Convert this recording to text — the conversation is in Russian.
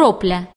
кропля.